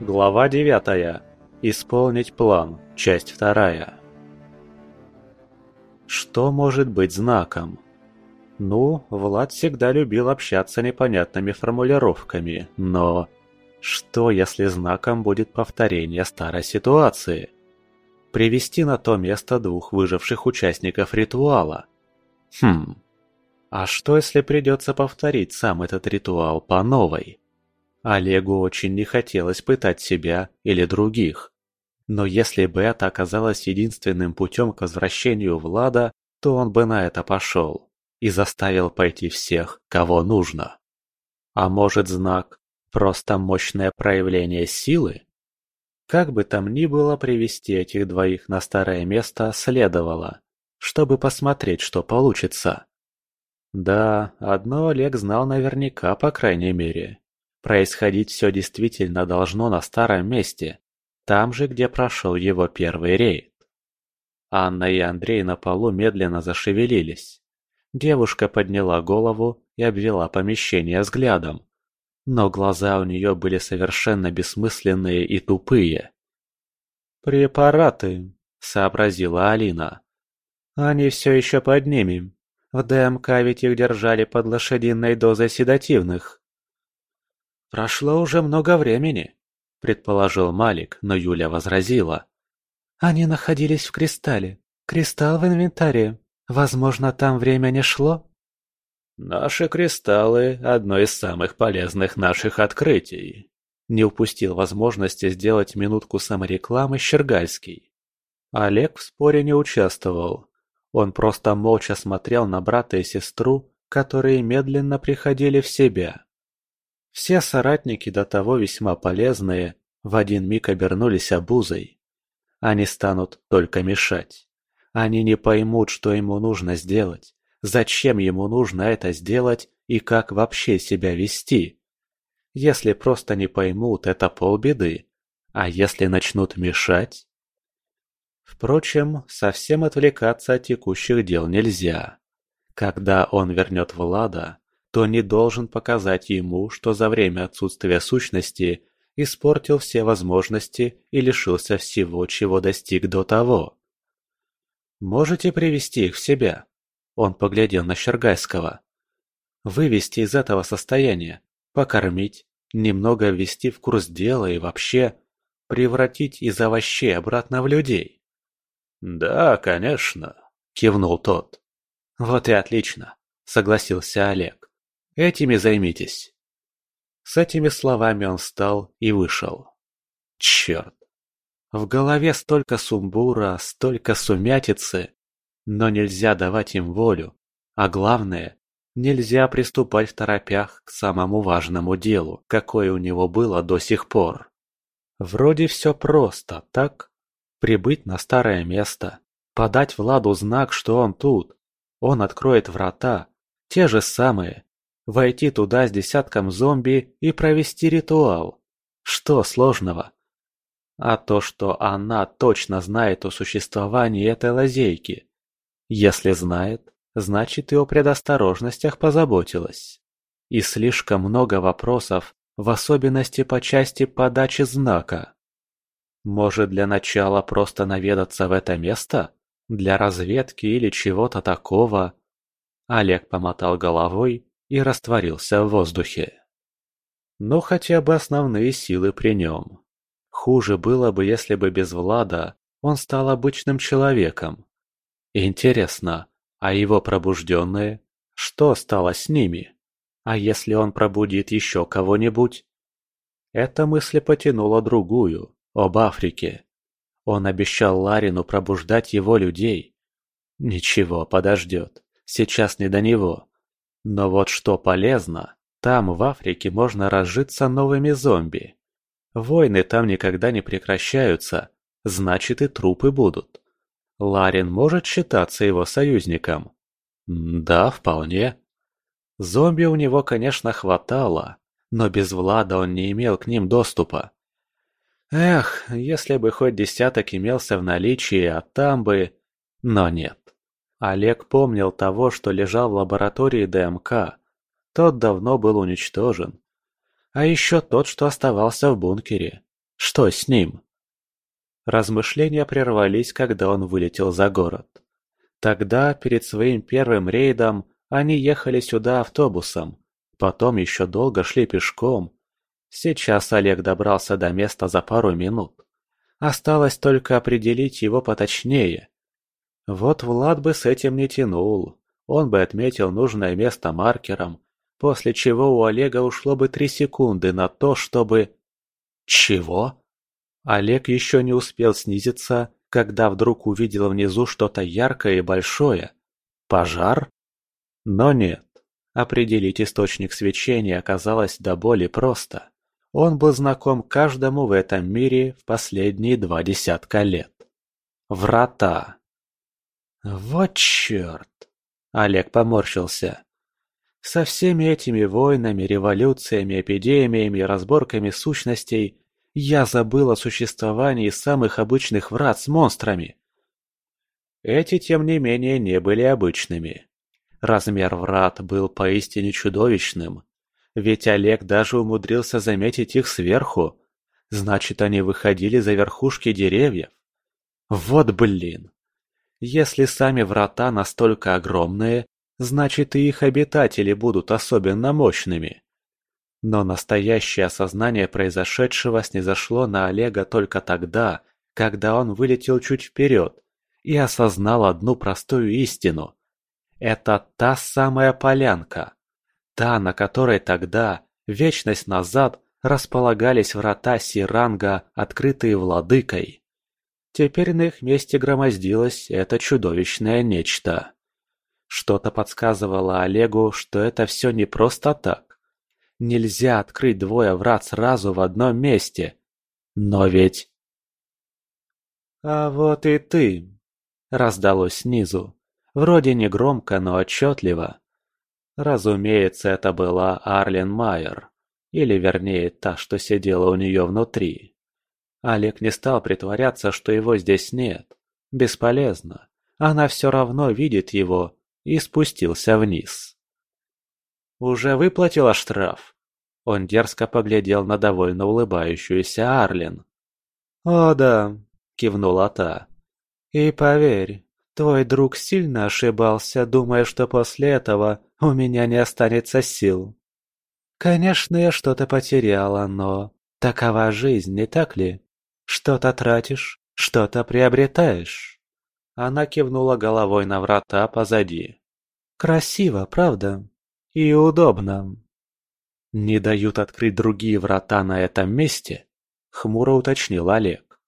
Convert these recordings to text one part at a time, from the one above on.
Глава 9. Исполнить план. Часть 2. Что может быть знаком? Ну, Влад всегда любил общаться непонятными формулировками, но... Что, если знаком будет повторение старой ситуации? Привести на то место двух выживших участников ритуала. Хм... А что, если придется повторить сам этот ритуал по новой? Олегу очень не хотелось пытать себя или других. Но если бы это оказалось единственным путем к возвращению Влада, то он бы на это пошел и заставил пойти всех, кого нужно. А может знак – просто мощное проявление силы? Как бы там ни было, привести этих двоих на старое место следовало, чтобы посмотреть, что получится. Да, одно Олег знал наверняка, по крайней мере. Происходить все действительно должно на старом месте, там же, где прошел его первый рейд. Анна и Андрей на полу медленно зашевелились. Девушка подняла голову и обвела помещение взглядом. Но глаза у нее были совершенно бессмысленные и тупые. «Препараты», — сообразила Алина. «Они все еще под ними. В ДМК ведь их держали под лошадиной дозой седативных». «Прошло уже много времени», – предположил Малик, но Юля возразила. «Они находились в кристалле. Кристалл в инвентаре. Возможно, там время не шло?» «Наши кристаллы – одно из самых полезных наших открытий», – не упустил возможности сделать минутку саморекламы Щергальский. Олег в споре не участвовал. Он просто молча смотрел на брата и сестру, которые медленно приходили в себя. Все соратники, до того весьма полезные, в один миг обернулись обузой. Они станут только мешать. Они не поймут, что ему нужно сделать, зачем ему нужно это сделать и как вообще себя вести. Если просто не поймут, это полбеды. А если начнут мешать? Впрочем, совсем отвлекаться от текущих дел нельзя. Когда он вернет Влада, то не должен показать ему, что за время отсутствия сущности испортил все возможности и лишился всего, чего достиг до того. «Можете привести их в себя?» Он поглядел на Щергайского. «Вывести из этого состояния, покормить, немного ввести в курс дела и вообще превратить из овощей обратно в людей». «Да, конечно», – кивнул тот. «Вот и отлично», – согласился Олег. Этими займитесь. С этими словами он встал и вышел. Черт. В голове столько сумбура, столько сумятицы. Но нельзя давать им волю. А главное, нельзя приступать в торопях к самому важному делу, какое у него было до сих пор. Вроде все просто, так? Прибыть на старое место, подать Владу знак, что он тут. Он откроет врата, те же самые, Войти туда с десятком зомби и провести ритуал. Что сложного? А то, что она точно знает о существовании этой лазейки. Если знает, значит и о предосторожностях позаботилась. И слишком много вопросов, в особенности по части подачи знака. Может для начала просто наведаться в это место? Для разведки или чего-то такого? Олег помотал головой и растворился в воздухе. Но хотя бы основные силы при нем. Хуже было бы, если бы без Влада он стал обычным человеком. Интересно, а его пробужденные? Что стало с ними? А если он пробудит еще кого-нибудь? Эта мысль потянула другую, об Африке. Он обещал Ларину пробуждать его людей. Ничего, подождет. Сейчас не до него. Но вот что полезно, там, в Африке, можно разжиться новыми зомби. Войны там никогда не прекращаются, значит и трупы будут. Ларин может считаться его союзником? Да, вполне. Зомби у него, конечно, хватало, но без Влада он не имел к ним доступа. Эх, если бы хоть десяток имелся в наличии, а там бы... Но нет. Олег помнил того, что лежал в лаборатории ДМК. Тот давно был уничтожен. А еще тот, что оставался в бункере. Что с ним? Размышления прервались, когда он вылетел за город. Тогда, перед своим первым рейдом, они ехали сюда автобусом, потом еще долго шли пешком. Сейчас Олег добрался до места за пару минут. Осталось только определить его поточнее. Вот Влад бы с этим не тянул. Он бы отметил нужное место маркером, после чего у Олега ушло бы три секунды на то, чтобы... Чего? Олег еще не успел снизиться, когда вдруг увидел внизу что-то яркое и большое. Пожар? Но нет. Определить источник свечения оказалось до боли просто. Он был знаком каждому в этом мире в последние два десятка лет. Врата. Вот черт! Олег поморщился. Со всеми этими войнами, революциями, эпидемиями разборками сущностей я забыл о существовании самых обычных врат с монстрами. Эти, тем не менее, не были обычными. Размер врат был поистине чудовищным. Ведь Олег даже умудрился заметить их сверху. Значит, они выходили за верхушки деревьев. Вот блин! Если сами врата настолько огромные, значит и их обитатели будут особенно мощными. Но настоящее осознание произошедшего снизошло на Олега только тогда, когда он вылетел чуть вперед и осознал одну простую истину. Это та самая полянка. Та, на которой тогда, вечность назад, располагались врата Сиранга, открытые владыкой. Теперь на их месте громоздилось это чудовищное нечто. Что-то подсказывало Олегу, что это все не просто так. Нельзя открыть двое врат сразу в одном месте. Но ведь... «А вот и ты!» — раздалось снизу. Вроде не громко, но отчетливо. Разумеется, это была Арлен Майер. Или вернее, та, что сидела у нее внутри. Олег не стал притворяться, что его здесь нет. Бесполезно. Она все равно видит его и спустился вниз. «Уже выплатила штраф?» Он дерзко поглядел на довольно улыбающуюся Арлен. «О да», — кивнула та. «И поверь, твой друг сильно ошибался, думая, что после этого у меня не останется сил. Конечно, я что-то потеряла, но такова жизнь, не так ли?» Что-то тратишь, что-то приобретаешь. Она кивнула головой на врата позади. Красиво, правда? И удобно. Не дают открыть другие врата на этом месте? Хмуро уточнил Олег.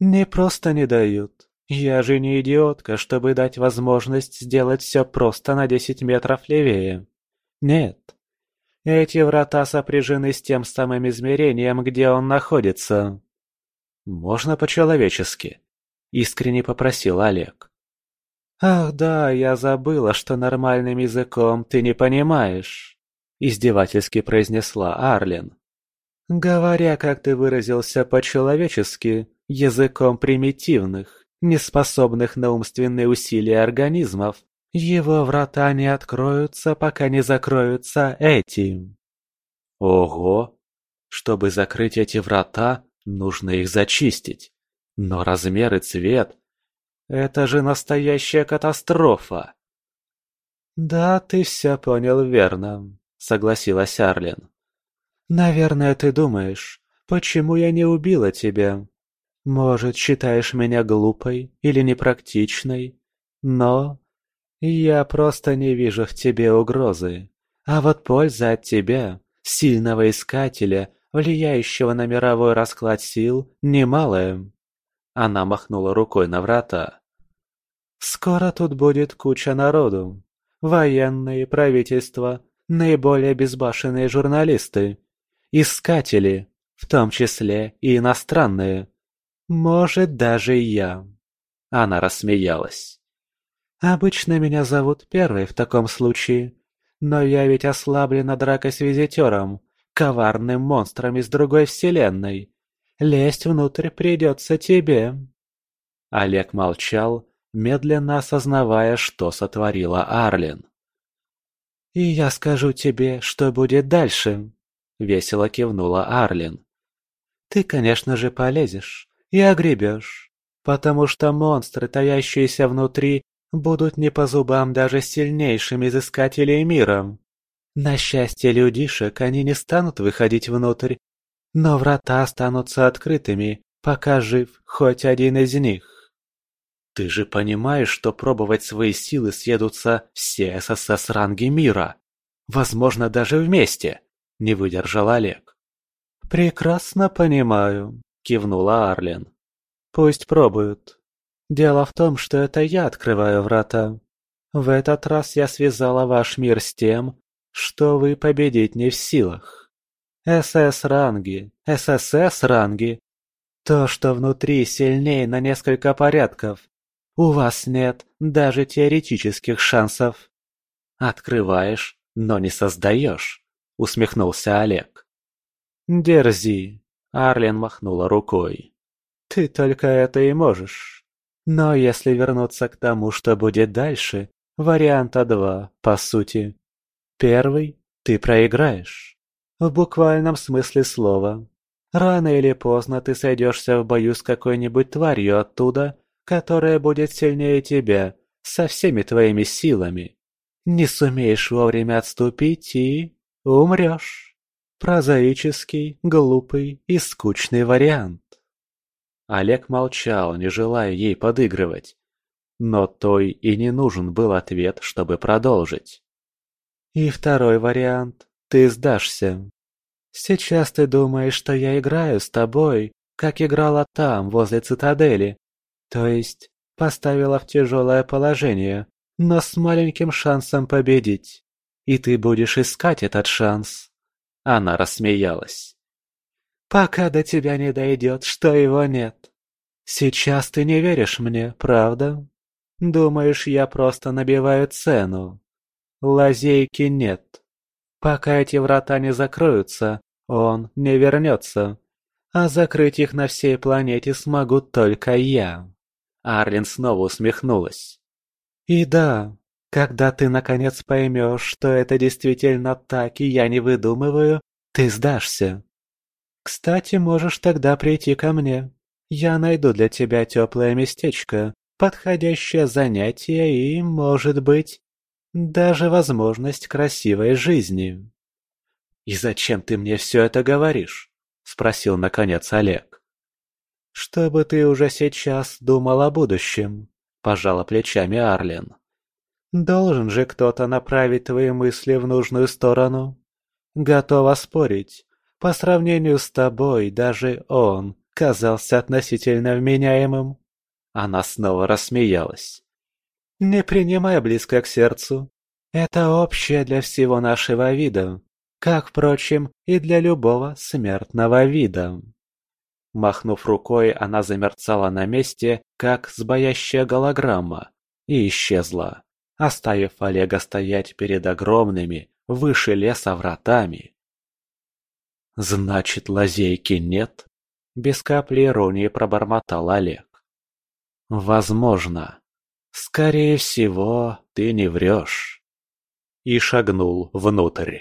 Не просто не дают. Я же не идиотка, чтобы дать возможность сделать все просто на десять метров левее. Нет. Эти врата сопряжены с тем самым измерением, где он находится. «Можно по-человечески?» – искренне попросил Олег. «Ах да, я забыла, что нормальным языком ты не понимаешь», – издевательски произнесла Арлен. «Говоря, как ты выразился по-человечески, языком примитивных, неспособных на умственные усилия организмов, его врата не откроются, пока не закроются этим». «Ого! Чтобы закрыть эти врата, Нужно их зачистить. Но размер и цвет... Это же настоящая катастрофа. «Да, ты все понял верно», — согласилась Арлен. «Наверное, ты думаешь, почему я не убила тебя? Может, считаешь меня глупой или непрактичной? Но я просто не вижу в тебе угрозы. А вот польза от тебя, сильного искателя, влияющего на мировой расклад сил, немалое. Она махнула рукой на врата. «Скоро тут будет куча народу. Военные, правительства, наиболее безбашенные журналисты, искатели, в том числе и иностранные. Может, даже я». Она рассмеялась. «Обычно меня зовут Первой в таком случае, но я ведь ослаблена дракой с визитером, коварным монстром из другой вселенной. Лезть внутрь придется тебе». Олег молчал, медленно осознавая, что сотворила Арлин. «И я скажу тебе, что будет дальше», — весело кивнула Арлин. ты, конечно же, полезешь и огребешь, потому что монстры, таящиеся внутри, будут не по зубам даже сильнейшим изыскателей мира. На счастье людишек они не станут выходить внутрь, но врата останутся открытыми, пока жив хоть один из них. Ты же понимаешь, что пробовать свои силы съедутся все ССС-ранги мира. Возможно, даже вместе, не выдержал Олег. Прекрасно понимаю, кивнула Арлен. Пусть пробуют. Дело в том, что это я открываю врата. В этот раз я связала ваш мир с тем, что вы победить не в силах. СС-ранги, ССС-ранги. То, что внутри сильнее на несколько порядков. У вас нет даже теоретических шансов. Открываешь, но не создаешь, усмехнулся Олег. Дерзи, Арлен махнула рукой. Ты только это и можешь. Но если вернуться к тому, что будет дальше, варианта два, по сути. Первый – ты проиграешь. В буквальном смысле слова. Рано или поздно ты сойдешься в бою с какой-нибудь тварью оттуда, которая будет сильнее тебя, со всеми твоими силами. Не сумеешь вовремя отступить и... умрешь. Прозаический, глупый и скучный вариант. Олег молчал, не желая ей подыгрывать. Но той и не нужен был ответ, чтобы продолжить. И второй вариант. Ты сдашься. Сейчас ты думаешь, что я играю с тобой, как играла там, возле цитадели. То есть, поставила в тяжелое положение, но с маленьким шансом победить. И ты будешь искать этот шанс. Она рассмеялась. Пока до тебя не дойдет, что его нет. Сейчас ты не веришь мне, правда? Думаешь, я просто набиваю цену? Лазейки нет. Пока эти врата не закроются, он не вернется. А закрыть их на всей планете смогу только я. Арлин снова усмехнулась. И да, когда ты наконец поймешь, что это действительно так, и я не выдумываю, ты сдашься. Кстати, можешь тогда прийти ко мне. Я найду для тебя теплое местечко, подходящее занятие и, может быть, даже возможность красивой жизни. «И зачем ты мне все это говоришь?» – спросил наконец Олег. «Чтобы ты уже сейчас думал о будущем», – пожала плечами Арлен. «Должен же кто-то направить твои мысли в нужную сторону. Готова спорить, по сравнению с тобой даже он казался относительно вменяемым. Она снова рассмеялась. Не принимай близко к сердцу. Это общее для всего нашего вида, как, впрочем, и для любого смертного вида. Махнув рукой, она замерцала на месте, как сбоящая голограмма, и исчезла, оставив Олега стоять перед огромными, выше леса вратами. «Значит, лазейки нет?» Без капли иронии пробормотал Олег. «Возможно. Скорее всего, ты не врешь». И шагнул внутрь.